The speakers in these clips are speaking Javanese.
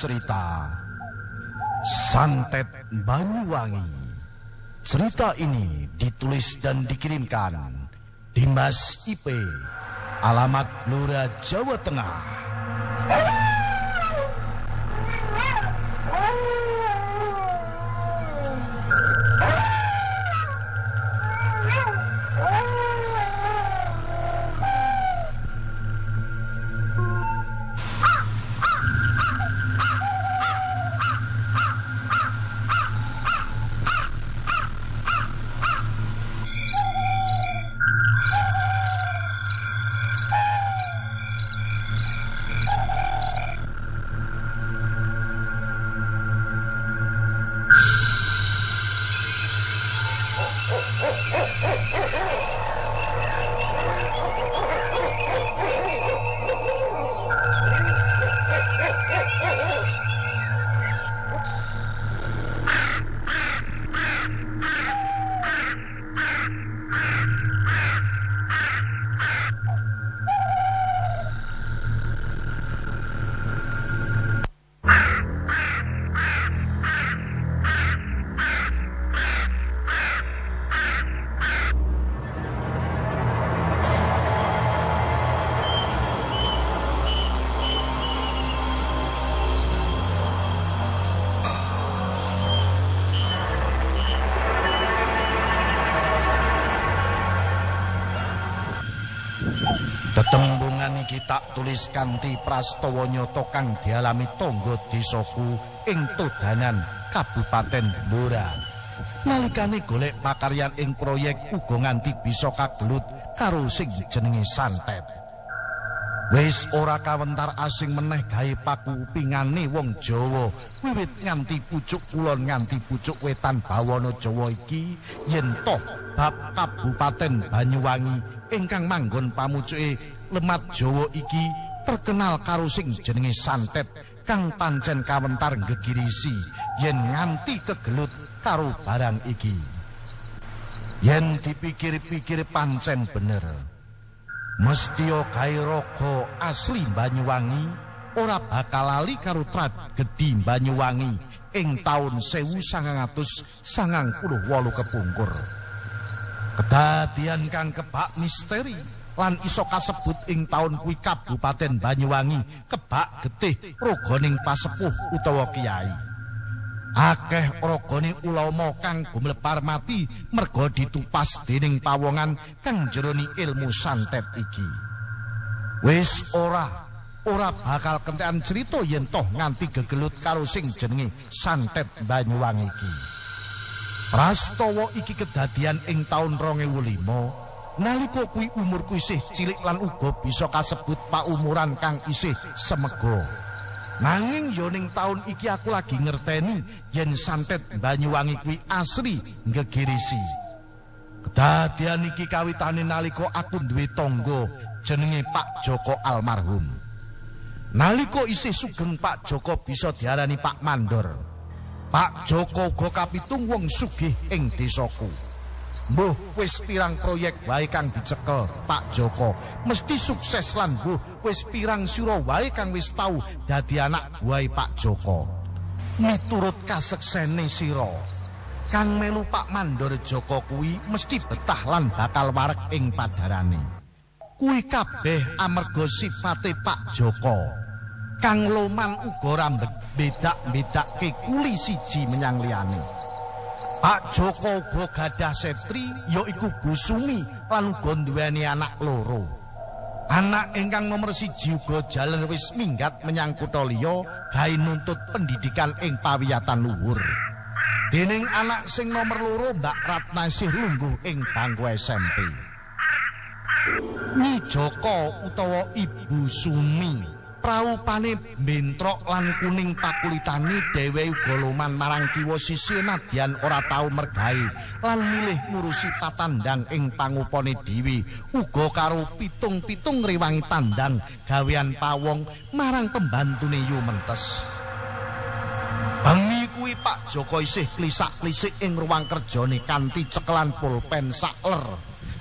Cerita Santet Banyuwangi. Cerita ini ditulis dan dikirimkan Dimas IP Alamat Blora Jawa Tengah iki tak tulis kanthi prastawa nyata kang dialami tangga desaku ing Todanan Kabupaten Blora. Nalikane golek pakaryan ing proyek uga nganti bisa kagelut karo sing jenenge santet. Wis ora kawentar asing meneh gawe pakupingane wong Jawa wiwit nganti pucuk kulon nganti pucuk wetan bawana Jawa iki yen bab Kabupaten Banyuwangi ingkang manggon pamucuke lemat Jawa iki terkenal karo sing jenenge santet kang pancen kawentar gegirisi yen nganti kegelut karo barang iki yen dipikir-pikir pancen bener Mestio Kairoko asli Banyuwangi ora bakal lali karo tragedi Banyuwangi ing taun 1998 kepungkur. Kedadian kang kebak misteri lan iso kasebut ing taun kuwi Kabupaten Banyuwangi kebak getih rogoning pasepuh utawa kiai. Akeh rogone ulama kang gumlepar mati merga ditupas dening pawongan kang jeroni ilmu santet iki. Wis ora ora bakal kentekan cerita yen toh nganti gegelut karo sing jenenge santet Banyuwangi iki. Prastawa iki kedadian ing taun 2005 nalika kuwi umurku isih cilik lan uga bisa kasebut paumuran kang isih semego. Nanging yoning taun iki aku lagi ngerteni yen santet Banyuwangi kuwi asli ngegirisi. Kedadian iki kawitane nalika aku duwe tangga jenenge Pak Joko almarhum. Nalika isih sugeng Pak Joko bisa diarani Pak Mandor. Pak Joko uga kapitung wong sugih ing desaku. Mbuh wis pirang proyek wae kang dicekel Pak Joko mesti sukses lan mbuh wis pirang sira wae kang wis tau dadi anak buah Pak Joko. Miturut kaseksene sira kang melu Pak Mandor Joko kuwi mesti betah lan bakal warek ing padarane. Kuwi kabeh amarga sifate Pak Joko. Kang Loman uga rambet bedak-bedakke kuli siji menyang liyane. Pak Joko uga gadah setri yaiku Gusumi lan uga nduweni anak loro. Anak ingkang nomor siji uga jaler wis minggat menyang kutha liya gawe nuntut pendidikan ing pawiyatan luhur. Dening anak sing nomor loro Mbak Ratna isih lungguh ing bangku SMP. Ni Joko utawa Ibu Sumi praupane bentrok lan kuning pakulitani dhewe uga loman marang kiwa sisi nadyan ora tau mergawe lan milih ngurusi patandang ing pangupane dewi. Uga karo pitung-pitung riwangi tandang gawean pawong marang pembantune yu mentes Bengi kuwi Pak Joko isih klisak-klisik ing ruang kerjane kanthi cekelan pulpen sakler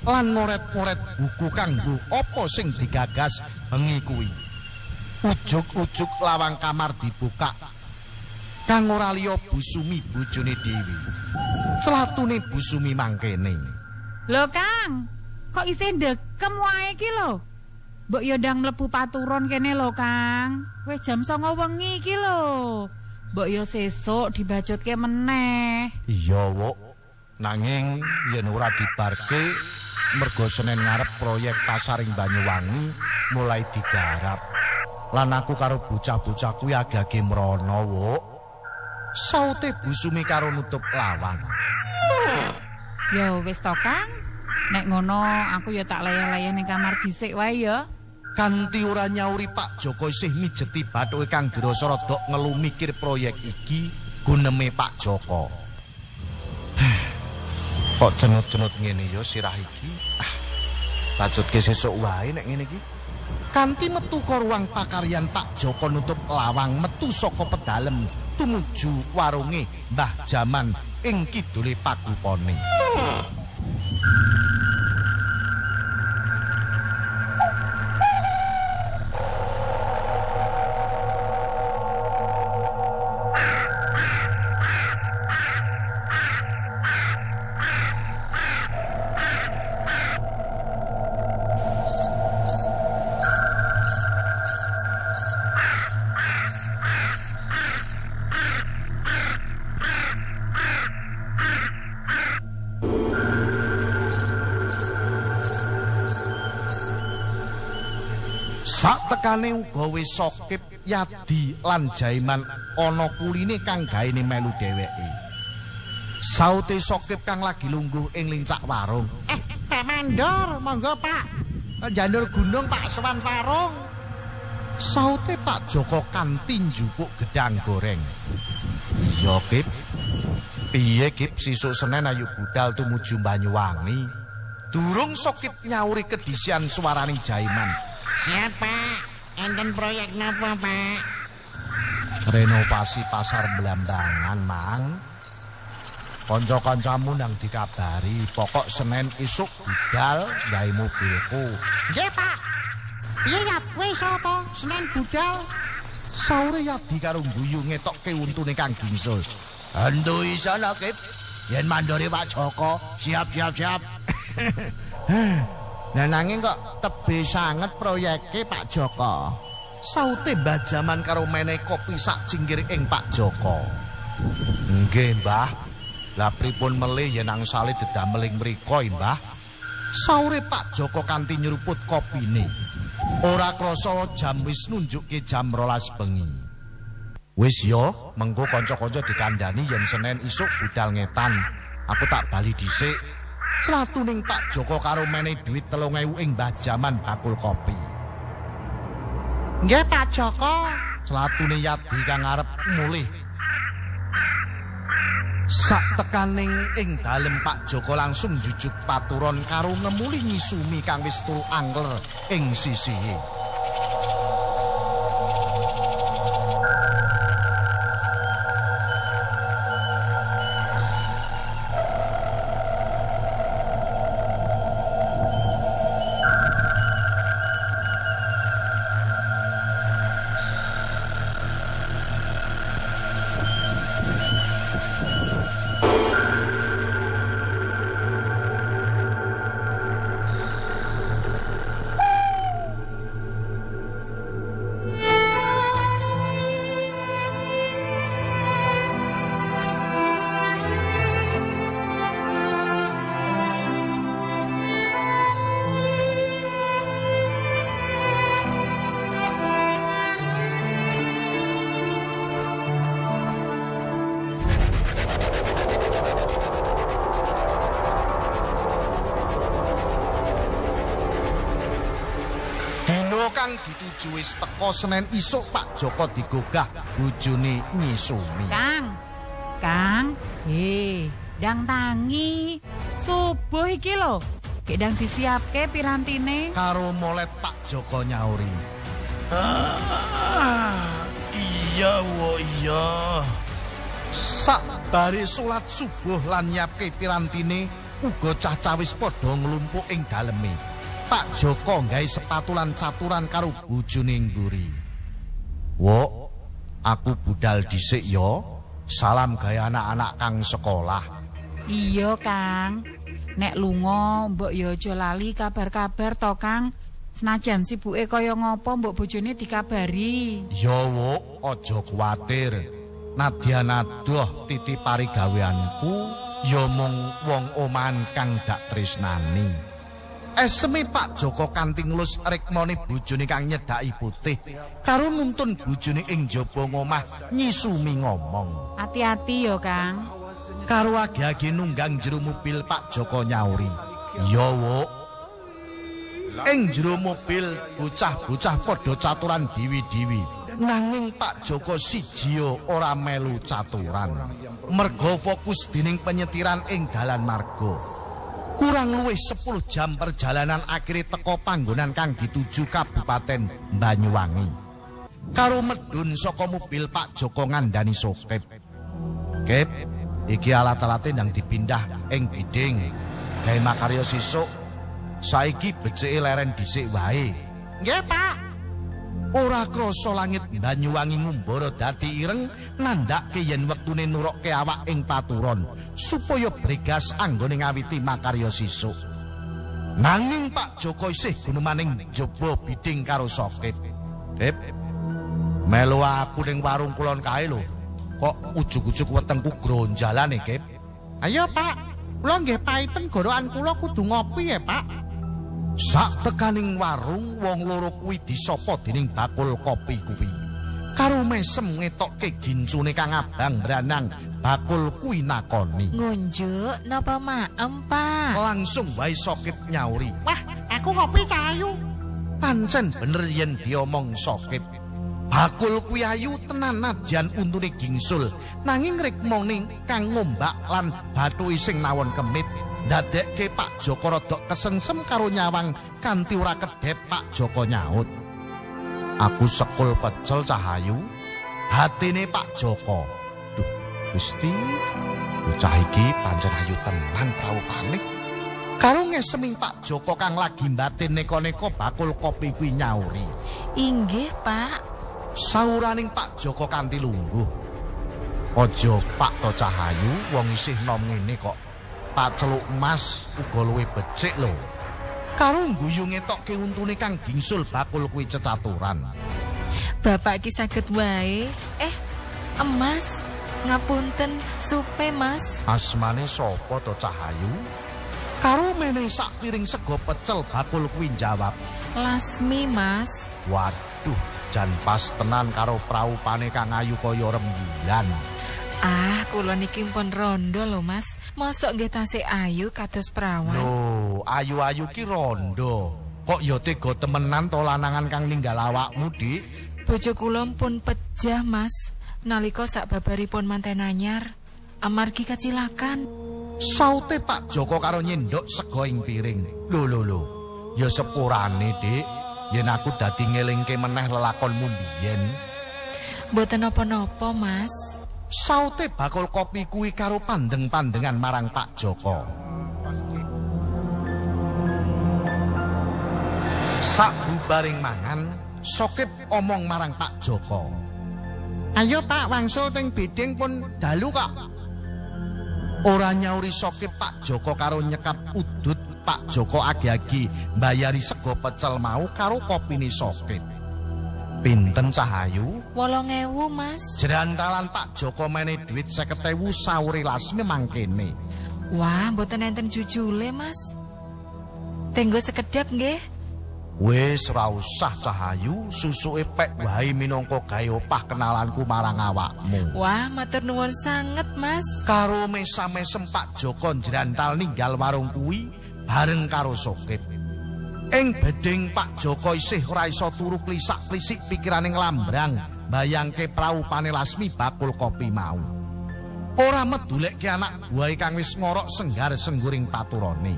lan ngoret-ngoret buku kanggo apa sing digagas bengi kuwi Ujuk-ujuk lawang kamar dibuka. Kang ora liya Busumi bojone Dewi. Celatune Busumi mangkene. Lho Kang, kok isih ndekem wae iki lho? Mbok yo ndang mlebu paturon kene lho Kang. Wis jam 09.00 wengi iki lho. Mbok yo sesuk dibajutke meneh. Iya, Wuk. Nanging yen ora dibarke mergo Senin ngarep proyek pasar ing Banyuwangi mulai digarap. Lan aku karo bocah-bocah kuwi agak-agak mrono, Wuk. Saute busumi karo nutup lawang. Ya wis to, Kang. Nek ngono aku ya tak layah-layah ning kamar dhisik wae ya. Kanti ora nyauri Pak Joko isih mijeti bathuke Kang Dirasa rada ngelu mikir proyek iki guneme Pak Joko. Kok cenut-cenut ngene ya sirah iki? Ah, bacutke sesuk wae nek ngene iki. Kanthi metu ruang pakaryan Pak Joko nutup lawang metu saka pedalem tumuju warunge Mbah Jaman ing kidule pagupane. Sak tekane uga wis sokip yadi lan jaiman ana kuline kang gaene melu dheweke. Saute sokip kang lagi lungguh ing lincak warung. Eh, Pak Mandor, monggo Pak. Janur gunung Pak Sewan Warung. Saute Pak Joko kanthi njupuk gedang goreng. Iya, Kip. Piye, Kip, sisuk Senin ayu budal tumuju Banyuwangi. Durung sokip nyauri kedisian suaraning jaiman. Siap, Pak. Enten proyek napa, Pak? Renovasi pasar Belambangan, Mang. Kanca-kancamu nang dikabari, pokok Senin isuk budal gawe mobilku. Nggih, Pak. Piye ya kowe sapa? Senin budal. Saure yadi karo guyu ngetokke untune Kang Gingsul. Andu iso lho, Kip. Yen mandori Pak Joko, siap-siap siap. Nah nanging kok tebe sanget proyeke Pak Joko. Saute Mbah Jaman karo meneh kopi sak cinggir ing Pak Joko. Nggih, Mbah. Lah pripun melih yen angsale dedameling mriko, Mbah? Saure Pak Joko kanthi nyeruput kopine. Ora krasa jam wis nunjukke jam rolas bengi. Wis yo, mengko kanca-kanca dikandani yen Senin isuk budal ngetan. Aku tak bali dhisik. Celatuning Pak Joko karo meneh duit 3000 ing Mbah Jaman bakul kopi. Nggih Pak Joko, celatune Yadi kang arep mulih. Sak tekaning ing dalem Pak Joko langsung jujuk paturon karo ngemuli nyisumi kang wis turu angler ing sisihe. Kang dituju wis teka Senin isuk Pak Joko digogah bojone nyisumi. Kang. Kang, he, dang tangi. Subuh iki lho. Gek dang disiapke pirantine. Karo molet Pak Joko nyauri. Ah, iya wo iya. Sak salat subuh lan nyiapke pirantine uga cah-cah wis padha nglumpuk ing daleme. Pak Joko nggawe sepatu lan caturan karo bojone ngguri. Wok, aku budal dhisik ya. Salam gawe anak-anak kang sekolah. Iya, Kang. Nek lunga mbok ya aja lali kabar-kabar to, Kang. Senajan sibuke kaya ngopo mbok bojone dikabari. Ya wok, aja kuwatir. Nadyan adoh titi parigaweanku ya mung wong oman kang dak tresnani. Eseme Pak Joko kanthi nglus rikmane bojone kang nyedaki putih karo nuntun bojone ing jaba ngomah nyisumi ngomong. Hati-hati ya, Kang. Karo agi-agi nunggang jero mobil Pak Joko nyauri. Ya wok. Ing jero mobil bocah-bocah padha caturan diwi-diwi. Nanging Pak Joko siji ora melu caturan. Merga fokus dening penyetiran ing dalan marga. Kurang luwih 10 jam perjalanan akhirnya teko panggonan kang dituju Kabupaten Banyuwangi. Karo medun saka mobil Pak Joko ngandani sokep. Kep, iki alat-alate ndang dipindah ing biding. Gawe makarya sisuk. Saiki becike leren dhisik wae. Nggih, Pak. Ora krasa langit Banyuwangi ngumbara dadi ireng nandhake yen wektune nurokke awak ing paturon supaya bregas anggone ngawiti makarya sisuk. Nanging Pak Joko isih gunemaning jaba biding karo sokep. Kep, melu aku ning warung kulon kae lho. Kok ujug-ujug wetengku gronjalane, Kep? Ayo, Pak. Kula nggih paiten gorokan kula kudu ngopi ya, Pak. Sak tekaning warung wong loro kuwi disapa dening bakul kopi kuwi. Karo mesem ngetokke gincune kang abang branang, bakul kuwi nakoni. Ngunjuk napa maem, Pak? Langsung wae sokip nyauri. Wah, aku ngopi cahayu. Pancen bener yen diomong sokip. Bakul kuwi ayu tenan nadyan untune gingsul, nanging rikmane kang ngombak lan bathuke sing nawon kemit. Ndadekke Pak Joko rada kesengsem karo nyawang kanthi ora kedhep Pak Joko nyaut. Aku sekul pecel cahayu, hatine Pak Joko. Duh, Gusti, bocah iki pancen ayu tenan praupane. Karo ngeseming Pak Joko kang lagi mbatin neko-neko bakul kopi kuwi nyauri. Inggih, Pak. Sauraning Pak Joko kanthi lungguh. Aja Pak to cahayu wong isih nom ngene kok. Pak celuk emas uga luwih becik lho. Karo guyu ngetokke untune kang gingsul bakul kuwi cecaturan. Bapak ki saged wae. Eh, emas. Ngapunten, supe, Mas. Asmane sapa to cahayu? Karo meneh sak piring sego pecel bakul kuwi jawab. Lasmi, Mas. Waduh, jan pas tenan karo praupane kang ayu kaya rembulan. Ah, kula niki pun rondo lho, Mas. Mosok nggih tasih ayu kados perawan. Loh, ayu-ayu ki rondo. Kok ya tega temenan to lanangan kang ninggal awakmu, Dik? Bojo kula pun pejah, Mas. Nalika sak babaripun manten anyar, amargi kacilakan. Saute Pak Joko karo nyendok sego ing piring. Lho lho lho. Ya sepurane, Dik. Yen aku dadi ngelingke meneh lelakonmu biyen. Mboten napa-napa, Mas. Saute bakul kopi kuwi karo pandeng-pandengan marang Pak Joko. Sak bubaring mangan, Sokip omong marang Pak Joko. Ayo, Pak, wangsul teng biding pun dalu kok. Ora nyauri Sokip Pak Joko karo nyekap udut Pak Joko agi-agi mbayari sego pecel mau karo kopine Sokip. Pinten cahayu? Wolong ewu, Mas. Jerantalan Pak Joko mene duit 50.000 sawuri lasmi mangkene. Wah, mboten enten jujule, Mas. Tenggo sekedap nggih. Wis ora usah cahayu, susuke pek wae minangka gawe opah kenalanku marang awakmu. Wah, matur nuwun sanget, Mas. Karo mesa-mesem Pak Joko jerantal ninggal warung kuwi bareng karo Sokip. Ing beding Pak Joko isih ora iso turu klisak-klisik pikirane nglambrang bayangke praupane Lasmi bakul kopi mau. Ora medulekke anak buah kang wis ngorok senggar sengguring paturane.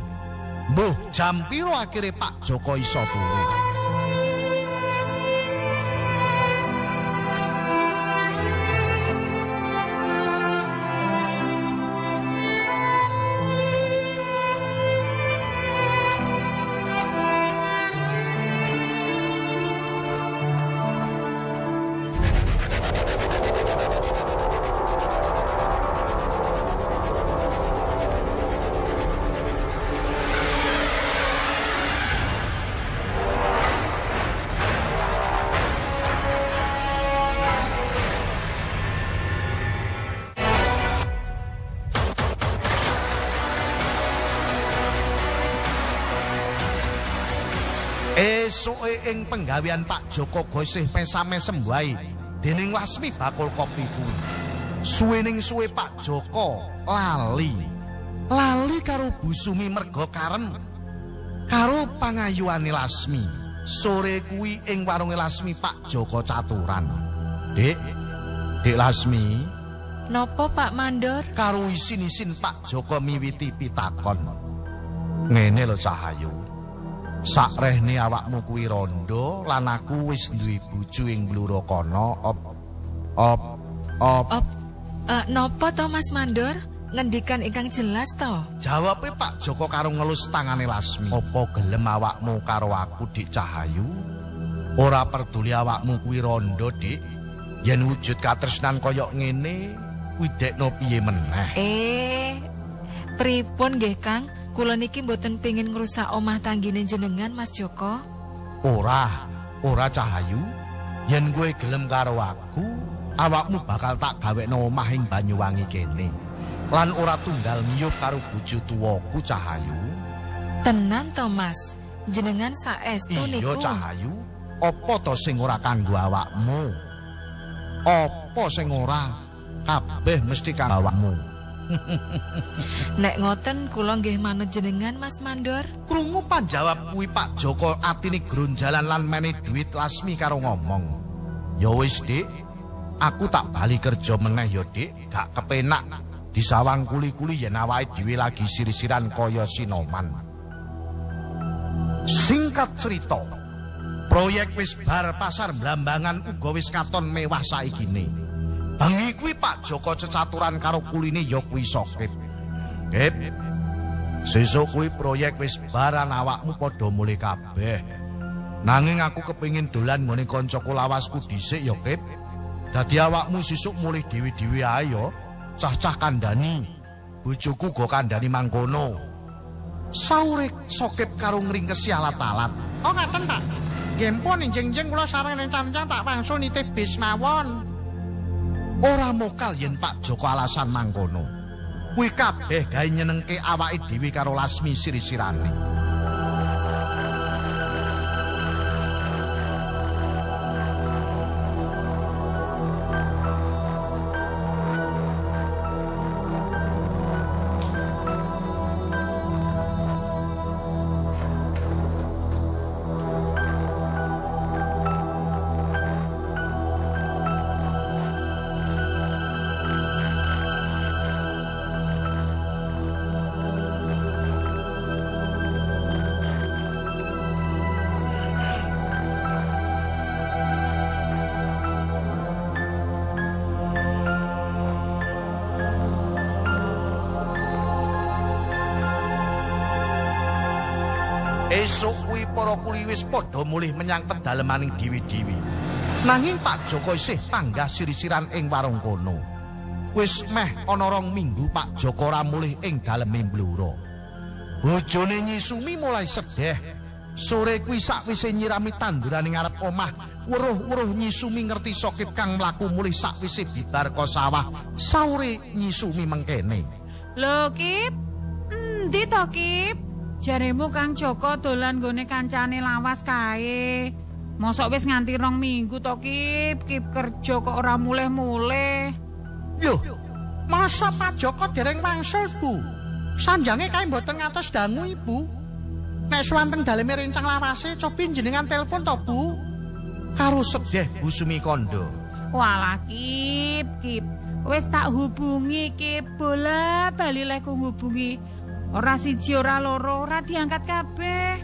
Mbuh jam piro akhire Pak Joko iso turu? Esuke ing penggawean Pak Joko gosih pesame sembuai dening Lasmi bakul kopi kuwi. Suwening suwe Pak Joko lali. Lali karo Bu Sumi merga karem karo pangayuane Lasmi. Sore kuwi ing warunge Lasmi Pak Joko caturan. Dik, Dik Lasmi, Nopo Pak Mandor? karo isin-isin Pak Joko miwiti pitakon. Ngene lho Cahayu. Sakrehne awakmu kuwi rondo lan aku wis duwe bojo ing Bluro kono op op op Op, eh, nopo to Mas Mandor? Ngendikan ingkang jelas to? jawabe Pak Joko karo ngelus tangane Lasmi. Apa gelem awakmu karo aku Dik Cahayu? Ora peduli awakmu kuwi rondo, Dik. Yen wujud katresnan kaya ngene, kuwi dekno piye meneh? Eh, pripun nggih Kang? Kula niki mboten pengin ngrusak omah tanggine jenengan Mas Joko. Ora, ora Cahayu. Yen kowe gelem karo aku, awakmu bakal tak gawekno omah ing Banyuwangi kene. Lan ora tunggal ngiyup karo bojo tuwaku Cahayu. Tenan to Mas? Jenengan saestu Iya niku. Cahayu, apa to sing ora kanggo awakmu? Apa sing ora? Kabeh mesti kanggo awakmu. Nek ngoten kula nggih manut jenengan Mas Mandor. Krungu panjawab kuwi Pak Joko atine gronjalan lan meni duit Lasmi karo ngomong. Ya wis, Dik. Aku tak bali kerja meneh ya, Dik. Gak kepenak disawang kuli-kuli yen awake dhewe lagi sirisiran kaya Sinoman. Singkat cerita, proyek wis bar pasar Blambangan uga wis katon mewah saikine. Bengi kuwi Pak Joko cecaturan karo kuline ya kuwi sokip. Kip, Sesuk kuwi proyek wis baran awakmu padha mulih kabeh. Nanging aku kepingin dolan ngene kancaku lawasku dhisik ya, Kip. Dadi awakmu sesuk mulih dewi-dewi ae ya. Cah-cah kandhani. Bojoku go kandhani mangkono. Saure sokip karo ngringkesi alat-alat. Oh ngaten Pak. Nggih pun enjing-enjing kula sareng rencana tak wangsul nitih bis mawon. Ora mokal yen Pak Joko alasan mangkono. Kuwi kabeh gawe nyenengke awake dhewe karo Lasmi siri-sirane. Esuk kuwi para kuli wis padha mulih menyang pedalemaning dewi-dewi. Nanging Pak Joko isih panggah siri-siran ing warung kono. Wis meh ana rong minggu Pak Joko ora mulih ing daleme Bluro. Bojone Nyisumi mulai sedeh. Sore kuwi sakwise nyirami tanduran ing ngarep omah, weruh-weruh Nyisumi ngerti sokip kang mlaku mulih sakwise bibar ka sawah. Saure Nyisumi mengkene. Lho, Kip. Endi to, Kip? Jaremu Kang Joko dolan gone kancane lawas kae. Mosok wis nganti rong minggu to, Kip. Kip kerja kok ora mulih-mulih. Loh, masa Pak Joko dereng wangsul, Bu? Sanjange kae mboten ngatos dangu, Ibu. Nek suwanteng daleme rencang lawase, cobi jenengan telepon to, Bu. Karo sedih Busumi kondo. Walah Kip, Kip. Wis tak hubungi Kip, bola bali lek hubungi. Ora siji ora loro, ora diangkat kabeh.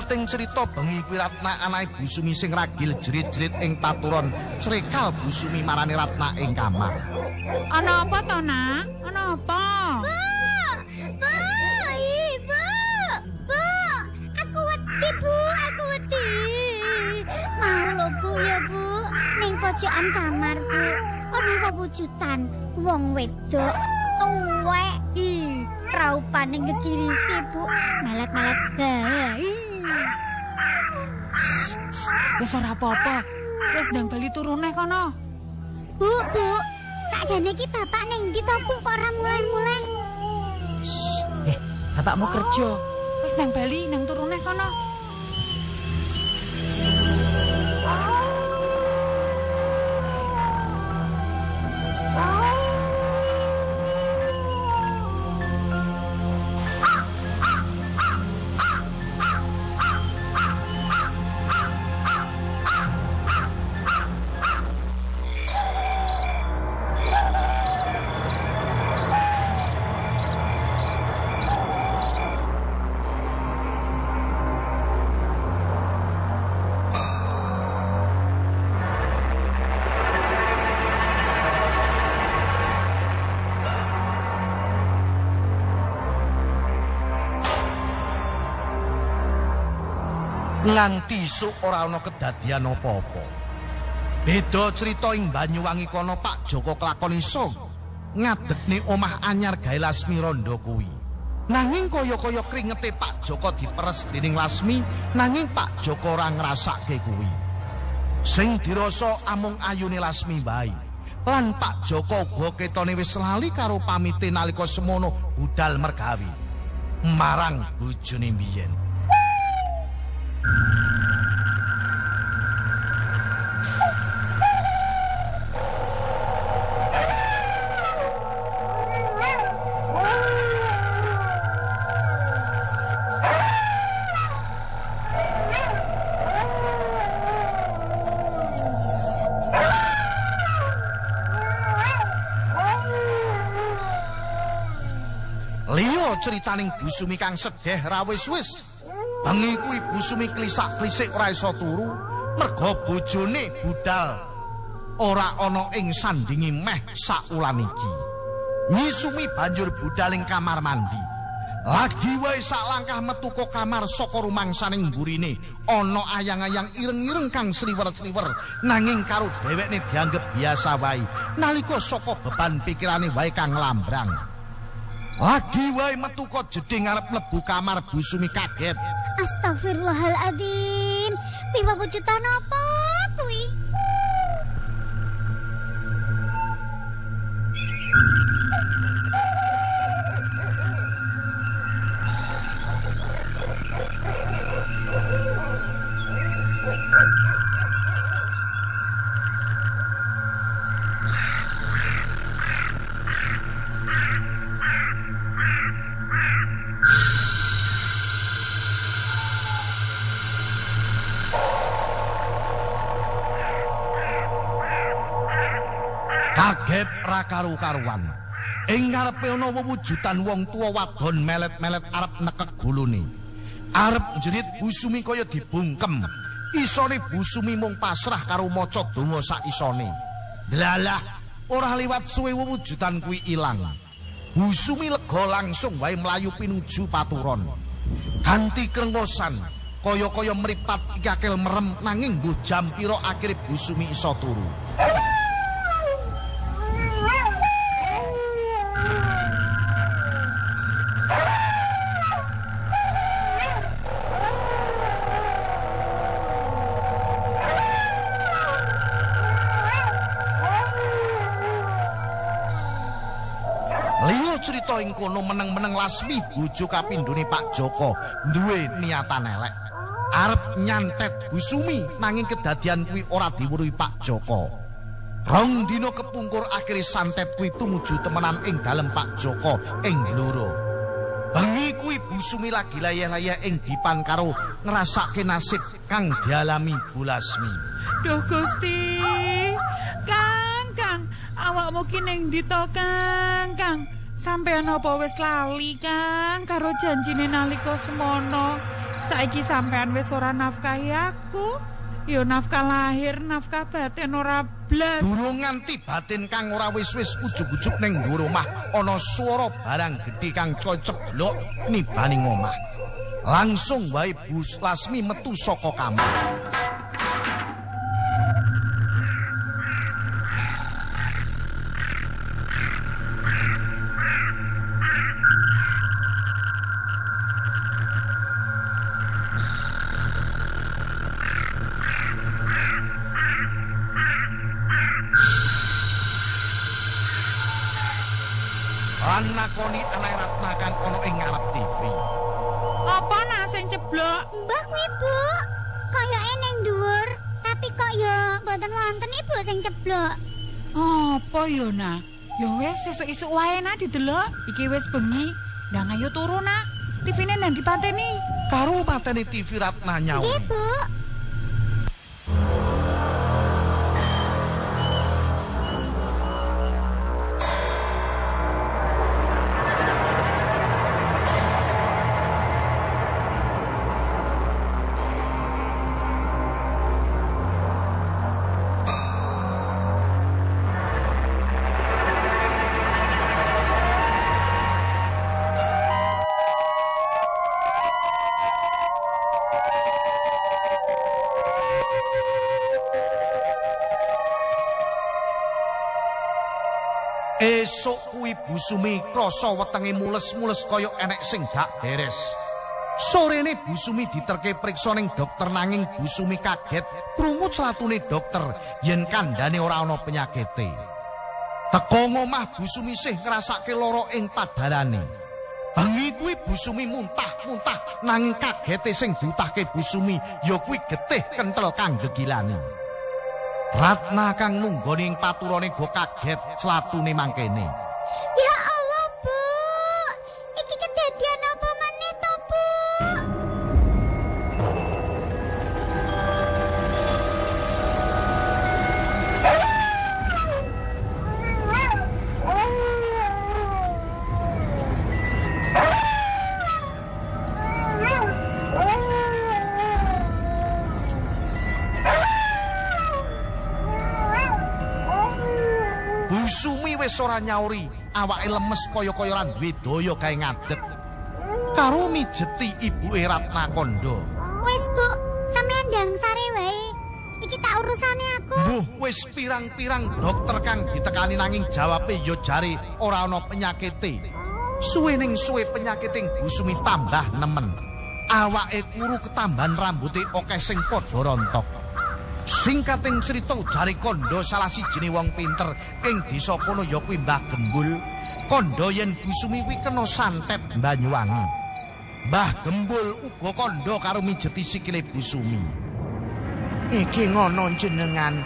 Singkating cerita bengi kuwi Ratna anake Busumi sing ragil jerit-jerit ing paturon crekal Busumi marani Ratna ing kamar. Ana apa to, Nak? Ana apa? Bu, ibu, bu, aku wedi bu, aku wedi. Mau bu ya bu, ning pojokan kamar bu, ana pewujudan wong wedok tuwek. Ih, raupane ngekirisi bu, melet-melet bae. Wis ora apa-apa. Wis ndang bali turune kono. Bu, bu, sakjane iki bapak ning ndi to bu kok ora mulai-mulai? Eh, bapakmu kerja. Wis nang bali nang turune kono. Nganti isuk ora ana kedadian apa-apa. Beda cerita ing Banyuwangi kono Pak Joko kelakon iso ngadekne omah anyar gawe Lasmi Rondo kuwi. Nanging kaya-kaya kringete Pak Joko diperes dening Lasmi, nanging Pak Joko ora ngrasake kuwi. Sing dirasa amung ayune Lasmi bae. Lan Pak Joko uga ketone wis lali karo pamite nalika semono budal mergawi marang bojone biyen. Critaning Busumi kang sedih ra Bengi kuwi Busumi klisak-klisik ora iso turu merga bojone budal ora ana ing sandingi meh saulan iki. Nyisumi banjur budal ing kamar mandi. Lagi wae sak langkah metu ka kamar saka rumangsaning mburine ana ayang-ayang ireng-ireng kang sliwer-sliwer nanging karo dhewekne dianggep biasa wae nalika saka beban pikirane wae kang lambrang. Lagi wae metu kok jeding arep mlebu kamar Busumi kaget. Astagfirullahaladzim. Pipa bucutan Karu-karuan. Ing ngarepe ana wewujudan wong tuwa wadon melet-melet arep nekek gulune. Arep jerit Busumi kaya dibungkem. Isone Busumi mung pasrah karo maca donga sak isone. Dlalah, ora liwat suwe wewujudan kuwi ilang. Busumi lega langsung wae mlayu pinuju paturon. Ganti krengosan, kaya-kaya mripat ikakel merem nanging nggo jam pira akhire Busumi iso turu. Meneng-meneng Lasmi bojo kapindhone Pak Joko duwe niatan elek. Arep nyantet Busumi nanging kedadian kuwi ora diweruhi Pak Joko. Rong dina kepungkur akhire santet kuwi tumuju temenan ing dalem Pak Joko ing loro. Bengi kuwi Busumi lagi layah-layah ing dipan karo ngrasake nasib kang dialami Bulasmi. Duh Gusti. Kang, Kang, awakmu ki ning to, Kang? Kang, sampean apa wis lali, Kang, karo janjine nalika semono? Saiki sampean wis ora nafkahi aku. Yo nafkah lahir, nafkah batin ora blas. Durung nganti batin kang ora wis-wis ujug-ujug ning dhuwur omah ana swara barang gedhe kang cocep blok nibaning omah. Langsung wae Bu Lasmi metu saka kamar. Lan nakoni anak Ratna kang ana ing ngarep TV. Apa nah sing ceblok? Mbah kuwi, Bu. Kayake ning dhuwur, tapi kok ya mboten wonten Ibu sing ceblok. Apa yo nah? Ya wis sesuk isuk wae nah didelok. Iki wis bengi. Ndang ayo turu nah. TV-ne nang dipateni. Karo mateni TV Ratna nyauri. Nggih, Bu. Esuk kuwi Busumi krasa wetenge mules-mules kaya enek sing gak beres. Sorene Busumi diterke priksa ning dokter nanging Busumi kaget krungu celatune dokter yen kandhane ora ana penyakite. Teko ngomah Busumi sih ngrasake lara ing padarane. Bengi kuwi Busumi muntah-muntah nanging kagete sing diutahke Busumi ya kuwi getih kentel kang gegilani. Ratna kang nunggoni paturane go kaget slatune mangkene. Wis ora nyauri, awake lemes kaya-kaya ora duwe daya kae ngadeg. Karo mijeti ibuke Ratna Kondo. Wis, Bu. Sampeyan ndang sare wae. Iki tak urusane aku. Mbuh wis pirang-pirang dokter kang ditekani nanging jawabe ya jare ora ana penyakite. Suwe ning suwe penyakiting Busumi tambah nemen. Awake kuru ketambahan rambuté akeh sing padha rontok. Singkating cerita jari kondo salah sijine wong pinter ing desa kono ya kuwi Mbah Gembul. Kondo yen Busumi kuwi kena santet Banyuwangi. Mbah Gembul uga kondo karo mijeti sikile Busumi. Iki ngono jenengan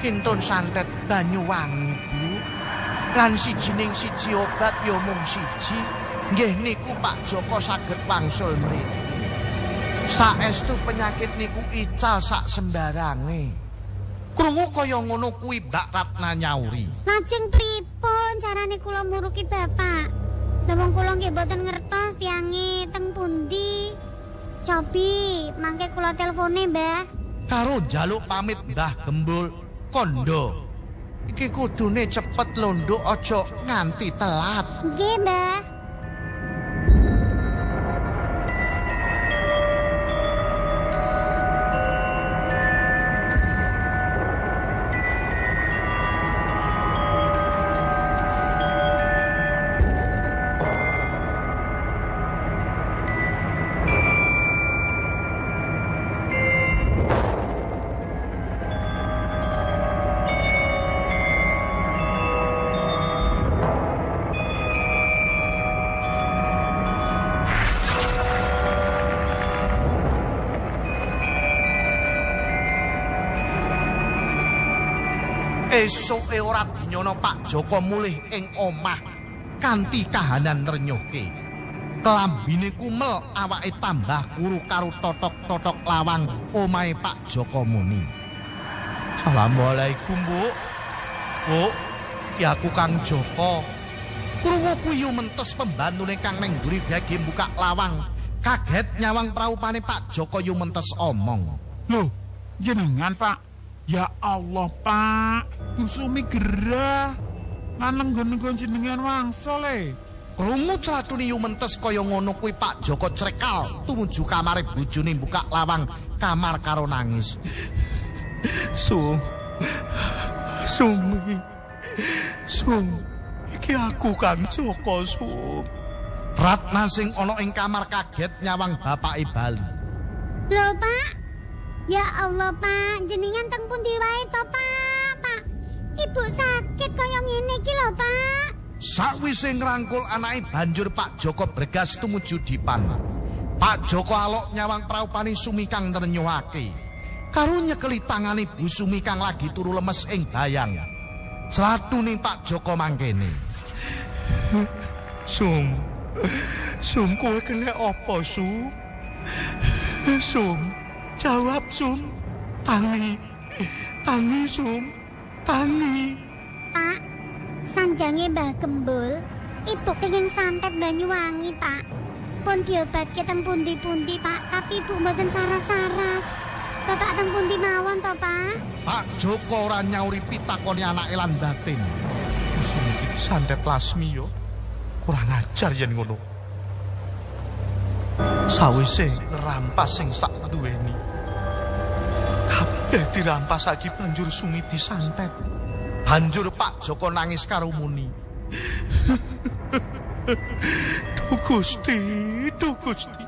kintun santet Banyuwangi, Bu. Lan sijining siji obat ya mung siji. Nggih niku Pak Joko saged wangsul mriki. Saestu penyakit niku ical sak sembarange. Krungu kaya ngono kuwi Mbak Ratna nyauri. Lajeng pripun carane kula muruki Bapak? Wong kula nggih mboten ngertos tiange teng pundi. Cobi, mangke kula telpone, Mbah. Karo njaluk pamit Mbah Gembul kondo. Iki kudune cepet lho, aja nganti telat. Nggih, Mbah. Esuke ora dinyono Pak Joko mulih ing omah kanthi kahanan renyuhke. Kelambine kumel awake tambah kuru karo totok-totok lawang omahe Pak Joko Muni. Assalamualaikum, Bu. Bu, ki aku Kang Joko. Krungu kuwi yo mentes pembantune Kang ning mburi gage buka lawang. Kaget nyawang praupane Pak Joko yo mentes omong. Loh, jenengan pak Ya Allah pak. Kusumi gerah. Laneng gon-gon jenengan wangsa le Krungu celatune yo mentes kaya ngono kuwi Pak. Joko crekal tumuju kamare bojone buka lawang kamar karo nangis. Sum. Sumi Sum. Iki aku Kang Joko Sum. Ratna sing ana ing kamar kaget nyawang bapake Bali. Lho, Pak. Ya Allah, Pak. Jenengan teng pundi wae to, Pak? Pak. Ibu sakit kaya ngene iki lho, Pak. Sakwise ngrangkul anake banjur Pak Joko bergas tumuju dipan. Pak Joko alok nyawang praupane Sumi kang nrenyuhake. Karo nyekeli tangane Bu Sumi kang lagi turu lemes ing bayang. Celatune Pak Joko mangkene. Sum Sum kowe kena apa Sum Sum Jawab Sum Tangi Tangi Sum Tangi Pak, sanjange Mbah Gembul, ibu kenging santet Banyuwangi, Pak. Pun diobatke teng pundi-pundi, Pak, tapi ibu mboten saras-saras. Bapak teng pundi mawon to, Pak? Pak Joko ora nyauri pitakone anake lan batin. Sum iki santet lasmi yo Kurang ajar yen ngono Sawise rampas sing sak duweni Kabeh dirampas lagi banjur sumi disantet Banjur Pak Joko nangis karo muni. Duh Gusti, duh Gusti.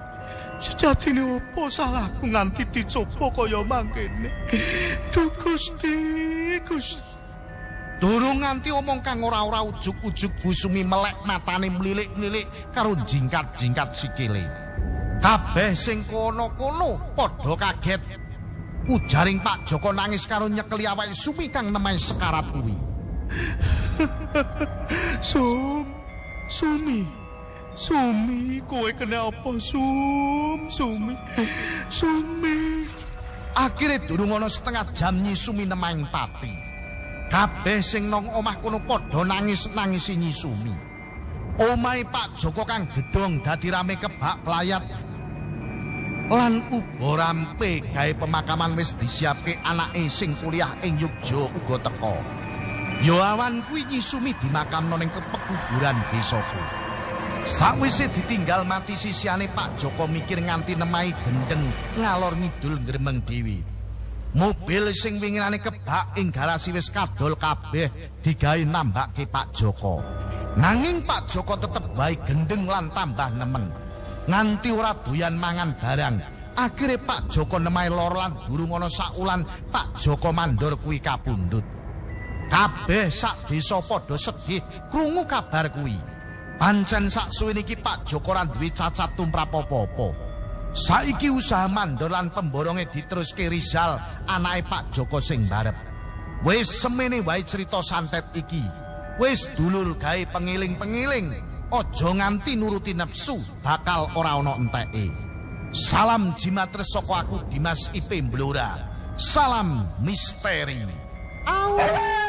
Sejatine apa salahku nganti dicoba kaya mangkene? Duh Gusti, Gusti. Durung nganti omong kang ora-ora ujug-ujug Bu Sumi melek matane mlilik-mlilik karo jingkat-jingkat sikile. Kabeh sing kono-kono padha kaget. Ujaring Pak Joko nangis karo nyekeli awake Sumi kang nemahe sekarat kuwi. Sum, Sumi. Sumi, kowe kena apa Sum? Sumi. Sumi. Akhire durung ana setengah jam nyisumi nemahing pati. Kabeh sing nang omah kono padha nangis-nangisi nyisumi. Omahe Pak Joko kang gedhong dadi rame kebak pelayat lan uga rampe gawe pemakaman wis disiapke anake sing kuliah ing Yogya uga teka. Yo awan kuwi nyisumi dimakamno ning kepekuburan desaku. Sakwise ditinggal mati sisiane Pak Joko mikir nganti nemahi gendeng ngalor ngidul gremeng dewi. Mobil sing wingirane kebak ing garasi wis kadol kabeh digawe nambake Pak Joko. Nanging Pak Joko tetep bae gendeng lan tambah nemen. Nganti ora doyan mangan barang. Akhire Pak Joko nemahi lor lan durung ana sakulan Pak Joko mandor kuwi kapundhut. Kabeh sak desa padha sedih krungu kabar kuwi. Pancen sak suwene iki Pak Joko ora duwe cacat tumrap apa-apa. Saiki usaha mandor lan pemboronge diteruske Rizal, anake Pak Joko sing barep. Wis semene wae cerita santet iki. Wis dulur gawe pengiling-pengiling. Aja nganti nuruti nafsu, bakal ora ana. Salam jimatres saka aku Dimas IP Blora. Salam misteri. Au.